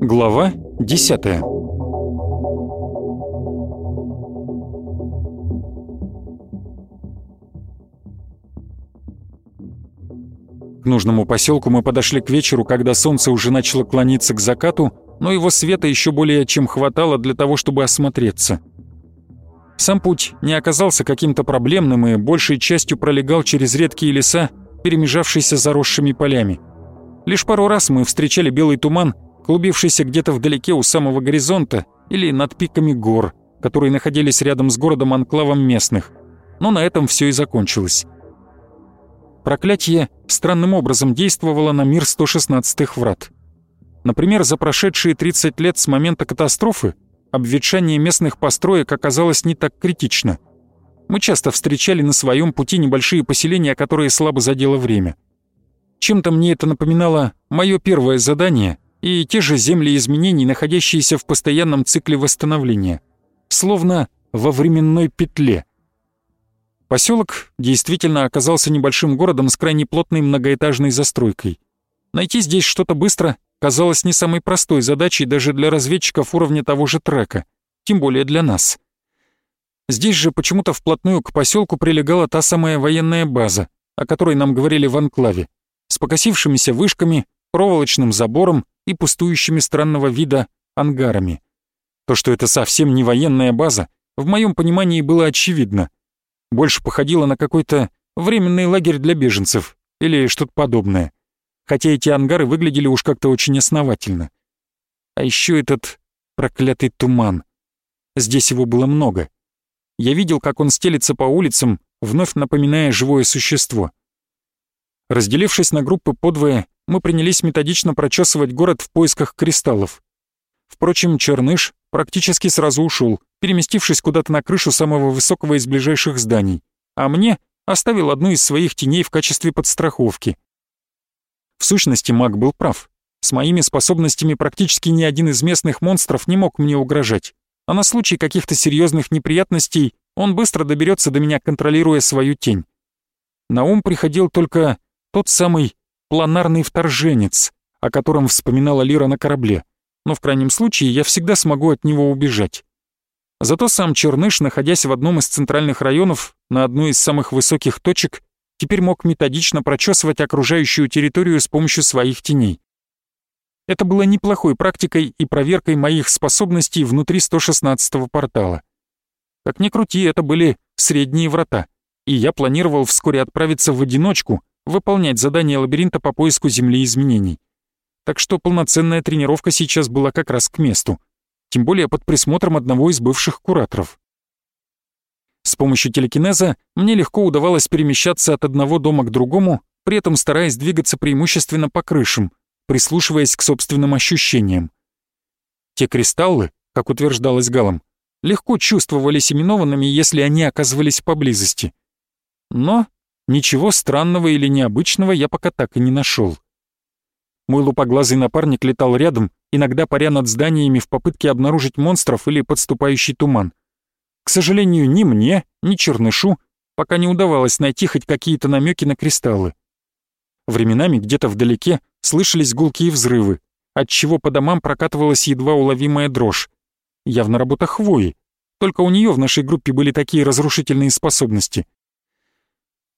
Глава 10 К нужному поселку мы подошли к вечеру, когда солнце уже начало клониться к закату, но его света еще более чем хватало для того, чтобы осмотреться. Сам путь не оказался каким-то проблемным и большей частью пролегал через редкие леса, перемежавшиеся заросшими полями. Лишь пару раз мы встречали белый туман, клубившийся где-то вдалеке у самого горизонта или над пиками гор, которые находились рядом с городом-анклавом местных. Но на этом все и закончилось. Проклятие странным образом действовало на мир 116-х врат. Например, за прошедшие 30 лет с момента катастрофы обветшание местных построек оказалось не так критично. Мы часто встречали на своем пути небольшие поселения, которые слабо задело время. Чем-то мне это напоминало мое первое задание и те же земли изменений, находящиеся в постоянном цикле восстановления. Словно во временной петле. Поселок действительно оказался небольшим городом с крайне плотной многоэтажной застройкой. Найти здесь что-то быстро казалось не самой простой задачей даже для разведчиков уровня того же трека, тем более для нас. Здесь же почему-то вплотную к поселку прилегала та самая военная база, о которой нам говорили в анклаве, с покосившимися вышками, проволочным забором и пустующими странного вида ангарами. То, что это совсем не военная база, в моем понимании было очевидно. Больше походило на какой-то временный лагерь для беженцев или что-то подобное хотя эти ангары выглядели уж как-то очень основательно. А еще этот проклятый туман. Здесь его было много. Я видел, как он стелится по улицам, вновь напоминая живое существо. Разделившись на группы подвое, мы принялись методично прочесывать город в поисках кристаллов. Впрочем, Черныш практически сразу ушел, переместившись куда-то на крышу самого высокого из ближайших зданий, а мне оставил одну из своих теней в качестве подстраховки. В сущности, маг был прав. С моими способностями практически ни один из местных монстров не мог мне угрожать. А на случай каких-то серьезных неприятностей он быстро доберется до меня, контролируя свою тень. На ум приходил только тот самый планарный вторженец, о котором вспоминала Лира на корабле, но в крайнем случае я всегда смогу от него убежать. Зато сам Черныш, находясь в одном из центральных районов, на одной из самых высоких точек, теперь мог методично прочесывать окружающую территорию с помощью своих теней. Это было неплохой практикой и проверкой моих способностей внутри 116-го портала. Как ни крути, это были средние врата, и я планировал вскоре отправиться в одиночку, выполнять задание лабиринта по поиску Земли изменений. Так что полноценная тренировка сейчас была как раз к месту, тем более под присмотром одного из бывших кураторов. С помощью телекинеза мне легко удавалось перемещаться от одного дома к другому, при этом стараясь двигаться преимущественно по крышам, прислушиваясь к собственным ощущениям. Те кристаллы, как утверждалось Галом, легко чувствовались именованными, если они оказывались поблизости. Но ничего странного или необычного я пока так и не нашел. Мой лупоглазый напарник летал рядом, иногда паря над зданиями в попытке обнаружить монстров или подступающий туман. К сожалению, ни мне, ни Чернышу пока не удавалось найти хоть какие-то намеки на кристаллы. Временами где-то вдалеке слышались гулкие взрывы, отчего по домам прокатывалась едва уловимая дрожь. Явно работа хвои, только у нее в нашей группе были такие разрушительные способности.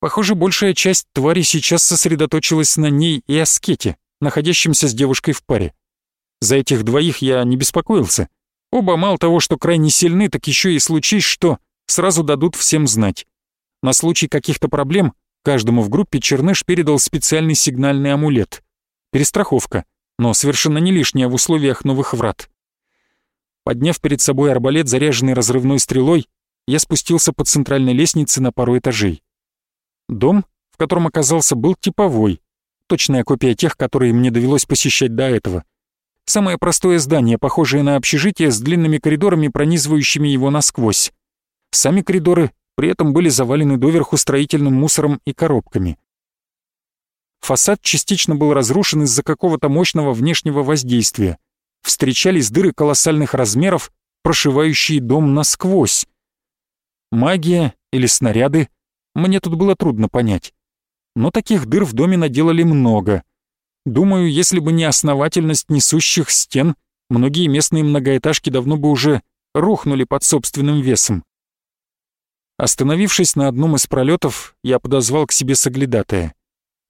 Похоже, большая часть твари сейчас сосредоточилась на ней и Аскете, находящемся с девушкой в паре. За этих двоих я не беспокоился. Оба мало того, что крайне сильны, так еще и случись что, сразу дадут всем знать. На случай каких-то проблем каждому в группе Черныш передал специальный сигнальный амулет. Перестраховка, но совершенно не лишняя в условиях новых врат. Подняв перед собой арбалет, заряженный разрывной стрелой, я спустился по центральной лестнице на пару этажей. Дом, в котором оказался, был типовой, точная копия тех, которые мне довелось посещать до этого — Самое простое здание, похожее на общежитие с длинными коридорами, пронизывающими его насквозь. Сами коридоры при этом были завалены доверху строительным мусором и коробками. Фасад частично был разрушен из-за какого-то мощного внешнего воздействия. встречались дыры колоссальных размеров, прошивающие дом насквозь. Магия или снаряды, мне тут было трудно понять. Но таких дыр в доме наделали много. Думаю, если бы не основательность несущих стен, многие местные многоэтажки давно бы уже рухнули под собственным весом. Остановившись на одном из пролетов, я подозвал к себе соглядатая.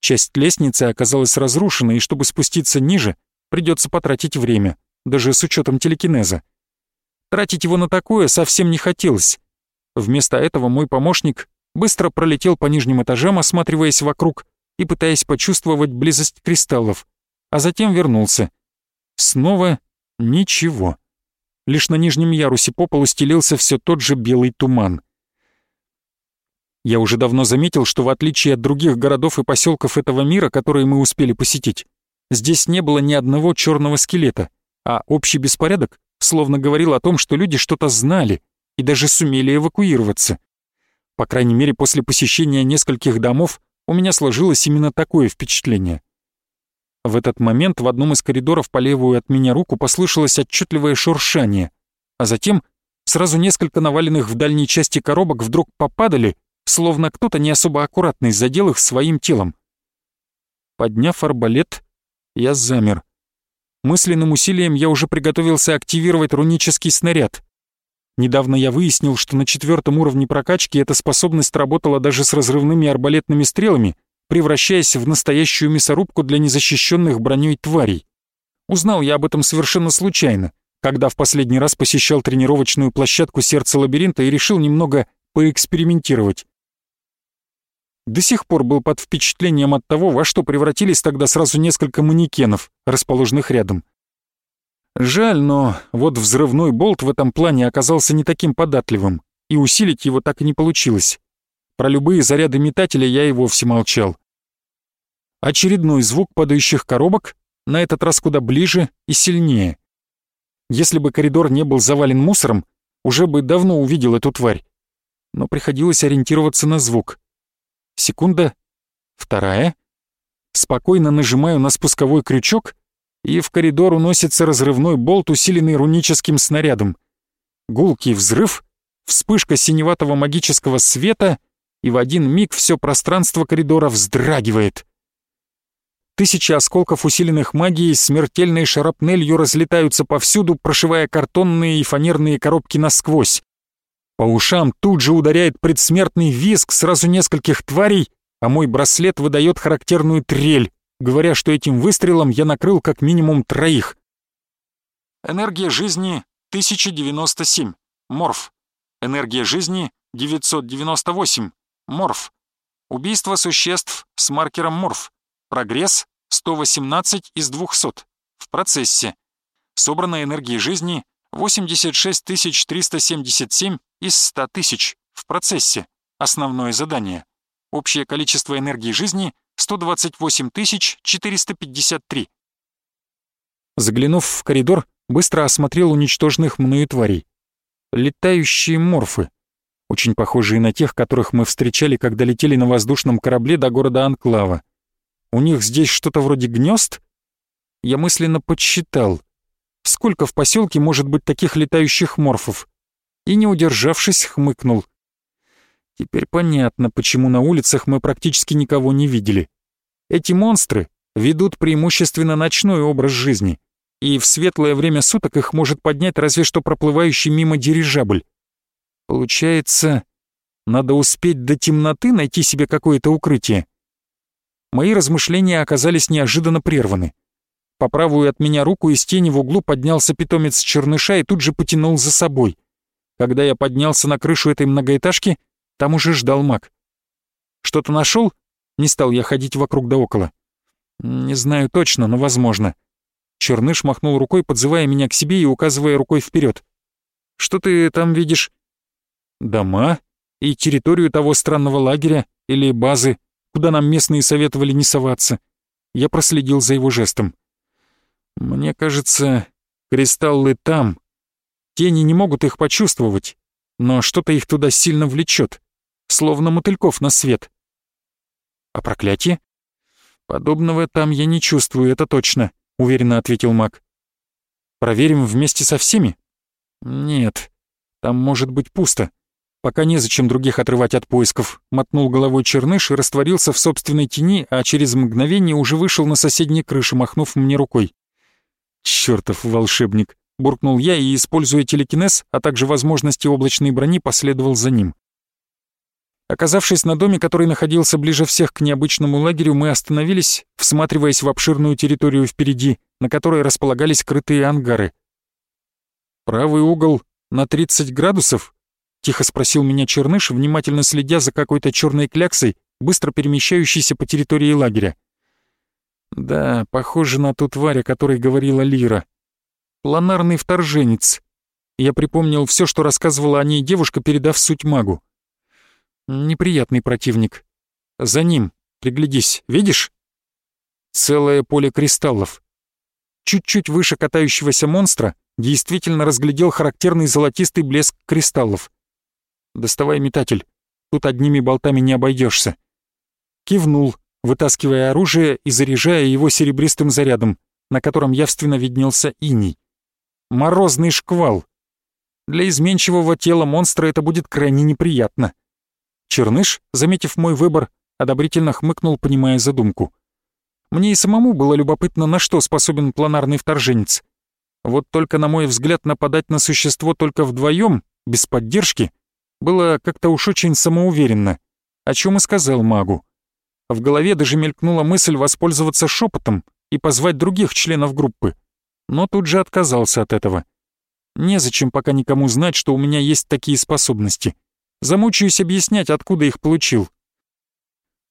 Часть лестницы оказалась разрушена, и чтобы спуститься ниже, придется потратить время, даже с учетом телекинеза. Тратить его на такое совсем не хотелось. Вместо этого мой помощник быстро пролетел по нижним этажам, осматриваясь вокруг и пытаясь почувствовать близость кристаллов, а затем вернулся. Снова ничего. Лишь на нижнем ярусе по полу стелился все тот же белый туман. Я уже давно заметил, что в отличие от других городов и поселков этого мира, которые мы успели посетить, здесь не было ни одного черного скелета, а общий беспорядок словно говорил о том, что люди что-то знали и даже сумели эвакуироваться. По крайней мере, после посещения нескольких домов у меня сложилось именно такое впечатление. В этот момент в одном из коридоров по левую от меня руку послышалось отчетливое шуршание, а затем сразу несколько наваленных в дальней части коробок вдруг попадали словно кто-то не особо аккуратный задел их своим телом. Подняв арбалет, я замер. Мысленным усилием я уже приготовился активировать рунический снаряд. Недавно я выяснил, что на четвертом уровне прокачки эта способность работала даже с разрывными арбалетными стрелами, превращаясь в настоящую мясорубку для незащищенных броней тварей. Узнал я об этом совершенно случайно, когда в последний раз посещал тренировочную площадку сердца лабиринта и решил немного поэкспериментировать. До сих пор был под впечатлением от того, во что превратились тогда сразу несколько манекенов, расположенных рядом. Жаль, но вот взрывной болт в этом плане оказался не таким податливым, и усилить его так и не получилось. Про любые заряды метателя я и вовсе молчал. Очередной звук падающих коробок, на этот раз куда ближе и сильнее. Если бы коридор не был завален мусором, уже бы давно увидел эту тварь. Но приходилось ориентироваться на звук. Секунда, вторая. Спокойно нажимаю на спусковой крючок, и в коридор уносится разрывной болт, усиленный руническим снарядом. Гулкий взрыв, вспышка синеватого магического света, и в один миг все пространство коридора вздрагивает. Тысячи осколков, усиленных магией, смертельной шарапнелью разлетаются повсюду, прошивая картонные и фанерные коробки насквозь. По ушам тут же ударяет предсмертный визг сразу нескольких тварей, а мой браслет выдает характерную трель, говоря, что этим выстрелом я накрыл как минимум троих. Энергия жизни 1097. Морф. Энергия жизни 998. Морф. Убийство существ с маркером морф. Прогресс 118 из 200. В процессе. Собранная энергия жизни 86 377 из 100 тысяч в процессе. Основное задание. Общее количество энергии жизни 128 453. Заглянув в коридор, быстро осмотрел уничтоженных мною тварей. Летающие морфы. Очень похожие на тех, которых мы встречали, когда летели на воздушном корабле до города Анклава. У них здесь что-то вроде гнезд? Я мысленно подсчитал. Сколько в поселке может быть таких летающих морфов? и, не удержавшись, хмыкнул. Теперь понятно, почему на улицах мы практически никого не видели. Эти монстры ведут преимущественно ночной образ жизни, и в светлое время суток их может поднять разве что проплывающий мимо дирижабль. Получается, надо успеть до темноты найти себе какое-то укрытие. Мои размышления оказались неожиданно прерваны. По правую от меня руку из тени в углу поднялся питомец черныша и тут же потянул за собой — когда я поднялся на крышу этой многоэтажки, там уже ждал маг. «Что-то нашел? Не стал я ходить вокруг да около. «Не знаю точно, но возможно». Черныш махнул рукой, подзывая меня к себе и указывая рукой вперед. «Что ты там видишь?» «Дома и территорию того странного лагеря или базы, куда нам местные советовали не соваться». Я проследил за его жестом. «Мне кажется, кристаллы там, Тени не могут их почувствовать, но что-то их туда сильно влечет, словно мотыльков на свет. А проклятие? Подобного там я не чувствую, это точно, уверенно ответил маг. Проверим вместе со всеми? Нет, там может быть пусто. Пока незачем других отрывать от поисков. Мотнул головой черныш и растворился в собственной тени, а через мгновение уже вышел на соседней крыше, махнув мне рукой. «Чёртов волшебник!» — буркнул я и, используя телекинез, а также возможности облачной брони, последовал за ним. Оказавшись на доме, который находился ближе всех к необычному лагерю, мы остановились, всматриваясь в обширную территорию впереди, на которой располагались крытые ангары. «Правый угол на 30 градусов?» — тихо спросил меня Черныш, внимательно следя за какой-то черной кляксой, быстро перемещающейся по территории лагеря. «Да, похоже на ту тварь, о которой говорила Лира. Планарный вторженец». Я припомнил все, что рассказывала о ней девушка, передав суть магу. Неприятный противник. За ним, приглядись, видишь? Целое поле кристаллов. Чуть-чуть выше катающегося монстра действительно разглядел характерный золотистый блеск кристаллов. Доставай метатель, тут одними болтами не обойдешься. Кивнул, вытаскивая оружие и заряжая его серебристым зарядом, на котором явственно виднелся иней. Морозный шквал. Для изменчивого тела монстра это будет крайне неприятно. Черныш, заметив мой выбор, одобрительно хмыкнул, понимая задумку. Мне и самому было любопытно, на что способен планарный вторженец. Вот только, на мой взгляд, нападать на существо только вдвоем, без поддержки, было как-то уж очень самоуверенно, о чем и сказал магу. В голове даже мелькнула мысль воспользоваться шепотом и позвать других членов группы, но тут же отказался от этого. Незачем пока никому знать, что у меня есть такие способности. Замучаюсь объяснять, откуда их получил.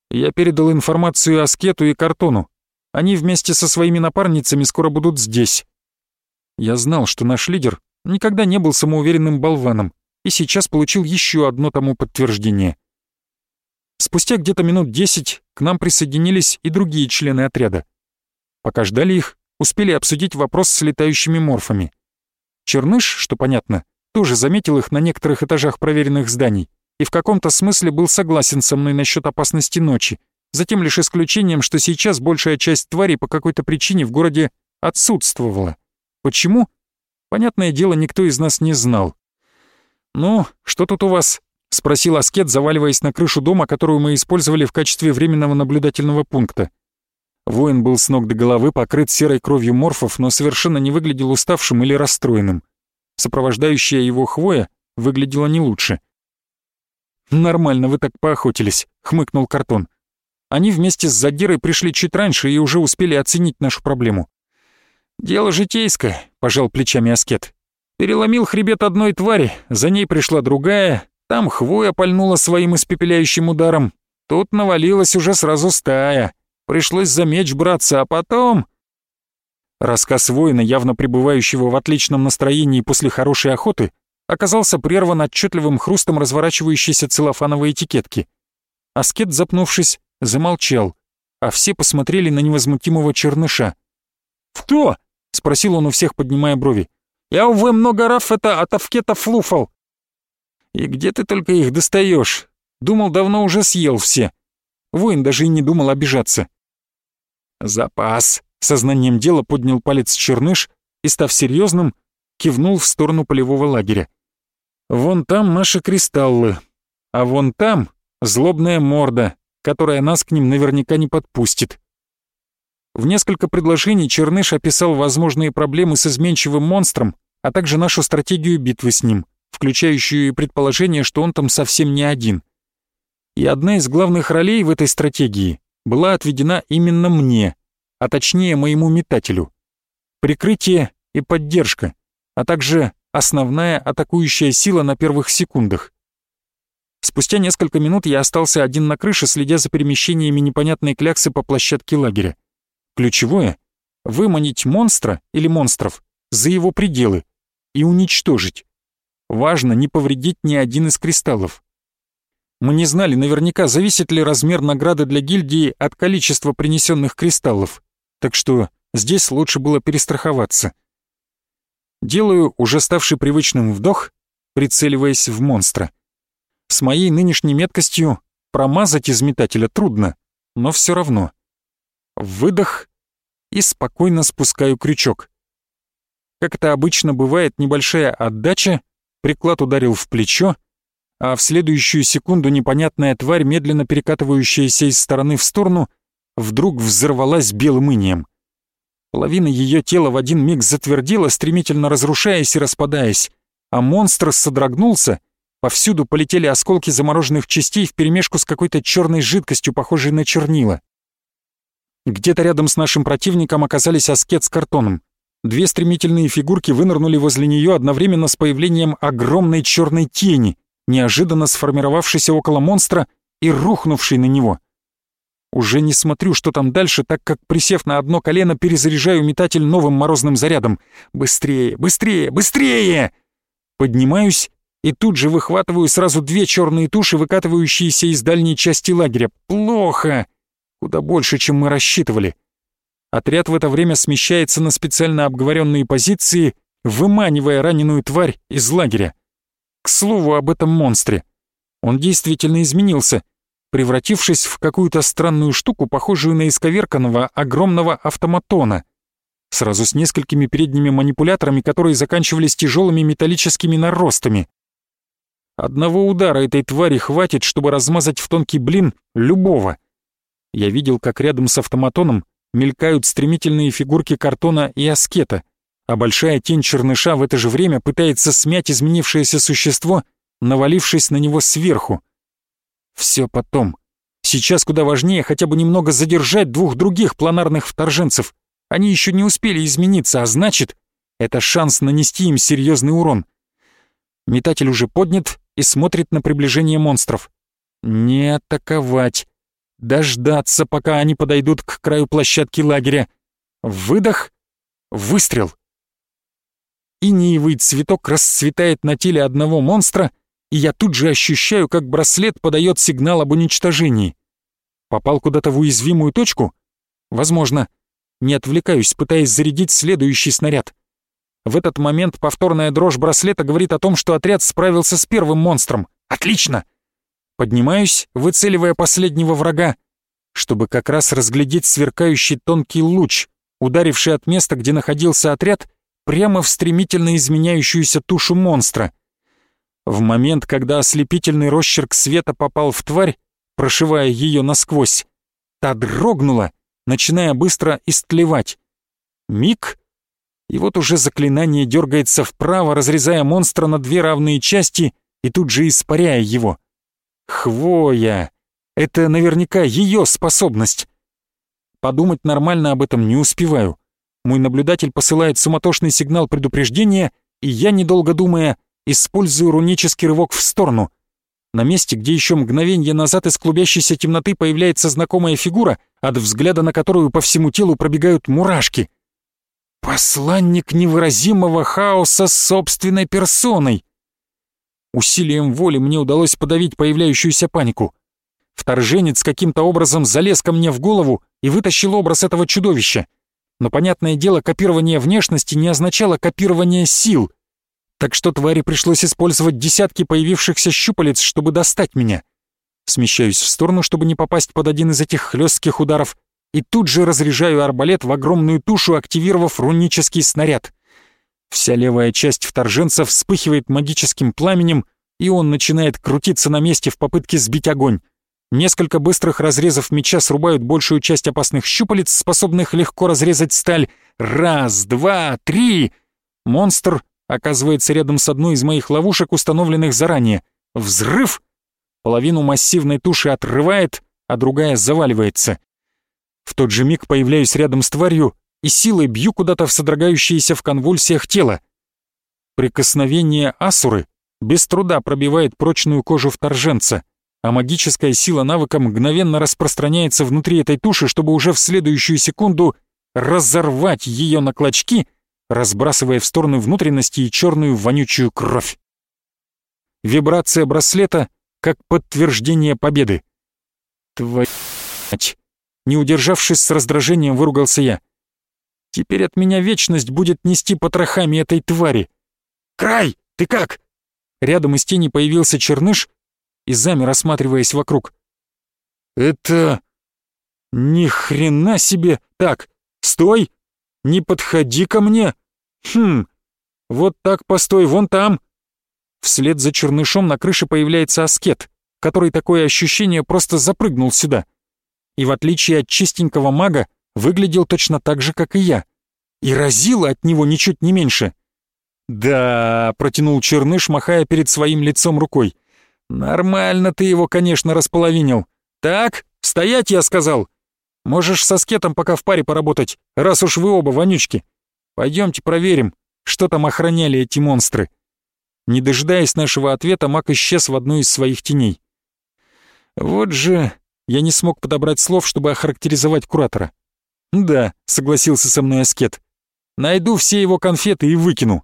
Я передал информацию Аскету и Картону. Они вместе со своими напарницами скоро будут здесь. Я знал, что наш лидер никогда не был самоуверенным болваном, и сейчас получил еще одно тому подтверждение. Спустя где-то минут десять к нам присоединились и другие члены отряда. Пока ждали их, успели обсудить вопрос с летающими морфами. Черныш, что понятно, тоже заметил их на некоторых этажах проверенных зданий и в каком-то смысле был согласен со мной насчет опасности ночи, затем лишь исключением, что сейчас большая часть тварей по какой-то причине в городе отсутствовала. Почему? Понятное дело, никто из нас не знал. «Ну, что тут у вас?» — спросил Аскет, заваливаясь на крышу дома, которую мы использовали в качестве временного наблюдательного пункта. Воин был с ног до головы покрыт серой кровью морфов, но совершенно не выглядел уставшим или расстроенным сопровождающая его хвоя выглядела не лучше. «Нормально вы так поохотились», — хмыкнул Картон. Они вместе с Задирой пришли чуть раньше и уже успели оценить нашу проблему. «Дело житейское», — пожал плечами Аскет. «Переломил хребет одной твари, за ней пришла другая, там хвоя пальнула своим испепеляющим ударом, тут навалилась уже сразу стая. Пришлось за меч браться, а потом...» Рассказ воина, явно пребывающего в отличном настроении после хорошей охоты, оказался прерван отчетливым хрустом разворачивающейся целлофановой этикетки. Аскет, запнувшись, замолчал, а все посмотрели на невозмутимого черныша. «Кто?» — спросил он у всех, поднимая брови. «Я, увы, много раф это от авкета флуфал». «И где ты только их достаешь? Думал, давно уже съел все». Воин даже и не думал обижаться. «Запас», Сознанием дела поднял палец черныш и, став серьезным, кивнул в сторону полевого лагеря. «Вон там наши кристаллы, а вон там злобная морда, которая нас к ним наверняка не подпустит». В несколько предложений Черныш описал возможные проблемы с изменчивым монстром, а также нашу стратегию битвы с ним, включающую и предположение, что он там совсем не один. И одна из главных ролей в этой стратегии была отведена именно мне — а точнее моему метателю. Прикрытие и поддержка, а также основная атакующая сила на первых секундах. Спустя несколько минут я остался один на крыше, следя за перемещениями непонятной кляксы по площадке лагеря. Ключевое — выманить монстра или монстров за его пределы и уничтожить. Важно не повредить ни один из кристаллов. Мы не знали наверняка, зависит ли размер награды для гильдии от количества принесенных кристаллов так что здесь лучше было перестраховаться. Делаю уже ставший привычным вдох, прицеливаясь в монстра. С моей нынешней меткостью промазать из метателя трудно, но все равно. Выдох и спокойно спускаю крючок. Как это обычно бывает, небольшая отдача, приклад ударил в плечо, а в следующую секунду непонятная тварь, медленно перекатывающаяся из стороны в сторону, вдруг взорвалась белым инием. Половина ее тела в один миг затвердела, стремительно разрушаясь и распадаясь, а монстр содрогнулся, повсюду полетели осколки замороженных частей вперемешку с какой-то черной жидкостью, похожей на чернила. Где-то рядом с нашим противником оказались аскет с картоном. Две стремительные фигурки вынырнули возле нее одновременно с появлением огромной черной тени, неожиданно сформировавшейся около монстра и рухнувшей на него. Уже не смотрю, что там дальше, так как, присев на одно колено, перезаряжаю метатель новым морозным зарядом. Быстрее, быстрее, быстрее! Поднимаюсь и тут же выхватываю сразу две черные туши, выкатывающиеся из дальней части лагеря. Плохо! Куда больше, чем мы рассчитывали. Отряд в это время смещается на специально обговоренные позиции, выманивая раненую тварь из лагеря. К слову об этом монстре. Он действительно изменился, превратившись в какую-то странную штуку, похожую на исковерканного огромного автоматона, сразу с несколькими передними манипуляторами, которые заканчивались тяжелыми металлическими наростами. Одного удара этой твари хватит, чтобы размазать в тонкий блин любого. Я видел, как рядом с автоматоном мелькают стремительные фигурки картона и аскета — а большая тень черныша в это же время пытается смять изменившееся существо, навалившись на него сверху. Все потом. Сейчас куда важнее хотя бы немного задержать двух других планарных вторженцев. Они еще не успели измениться, а значит, это шанс нанести им серьезный урон. Метатель уже поднят и смотрит на приближение монстров. Не атаковать. Дождаться, пока они подойдут к краю площадки лагеря. Выдох. Выстрел. Иниевый цветок расцветает на теле одного монстра, и я тут же ощущаю, как браслет подает сигнал об уничтожении. Попал куда-то в уязвимую точку? Возможно. Не отвлекаюсь, пытаясь зарядить следующий снаряд. В этот момент повторная дрожь браслета говорит о том, что отряд справился с первым монстром. Отлично! Поднимаюсь, выцеливая последнего врага, чтобы как раз разглядеть сверкающий тонкий луч, ударивший от места, где находился отряд, прямо в стремительно изменяющуюся тушу монстра. В момент, когда ослепительный росчерк света попал в тварь, прошивая ее насквозь, та дрогнула, начиная быстро истлевать. Миг, и вот уже заклинание дергается вправо, разрезая монстра на две равные части и тут же испаряя его. Хвоя! Это наверняка ее способность. Подумать нормально об этом не успеваю. Мой наблюдатель посылает суматошный сигнал предупреждения, и я, недолго думая, использую рунический рывок в сторону. На месте, где еще мгновение назад из клубящейся темноты появляется знакомая фигура, от взгляда на которую по всему телу пробегают мурашки. Посланник невыразимого хаоса с собственной персоной. Усилием воли мне удалось подавить появляющуюся панику. Вторженец каким-то образом залез ко мне в голову и вытащил образ этого чудовища но, понятное дело, копирование внешности не означало копирование сил, так что твари пришлось использовать десятки появившихся щупалец, чтобы достать меня. Смещаюсь в сторону, чтобы не попасть под один из этих хлестких ударов, и тут же разряжаю арбалет в огромную тушу, активировав рунический снаряд. Вся левая часть вторженца вспыхивает магическим пламенем, и он начинает крутиться на месте в попытке сбить огонь. Несколько быстрых разрезов меча срубают большую часть опасных щупалец, способных легко разрезать сталь. Раз, два, три! Монстр оказывается рядом с одной из моих ловушек, установленных заранее. Взрыв! Половину массивной туши отрывает, а другая заваливается. В тот же миг появляюсь рядом с тварью и силой бью куда-то в содрогающееся в конвульсиях тело. Прикосновение асуры без труда пробивает прочную кожу вторженца — а магическая сила навыка мгновенно распространяется внутри этой туши, чтобы уже в следующую секунду разорвать ее на клочки, разбрасывая в стороны внутренности и черную вонючую кровь. Вибрация браслета как подтверждение победы. Твою! Не удержавшись с раздражением, выругался я. Теперь от меня вечность будет нести потрохами этой твари. «Край, ты как?» Рядом из тени появился черныш и замер, осматриваясь вокруг. «Это... ни хрена себе! Так, стой! Не подходи ко мне! Хм, вот так постой, вон там. Вслед за чернышом на крыше появляется аскет, который такое ощущение просто запрыгнул сюда. И в отличие от чистенького мага, выглядел точно так же, как и я. И разило от него ничуть не меньше. «Да», — протянул Черныш, махая перед своим лицом рукой. «Нормально ты его, конечно, располовинил. Так, стоять, я сказал. Можешь со скетом пока в паре поработать, раз уж вы оба вонючки. Пойдемте проверим, что там охраняли эти монстры». Не дожидаясь нашего ответа, маг исчез в одну из своих теней. Вот же я не смог подобрать слов, чтобы охарактеризовать куратора. «Да», — согласился со мной аскет. «Найду все его конфеты и выкину».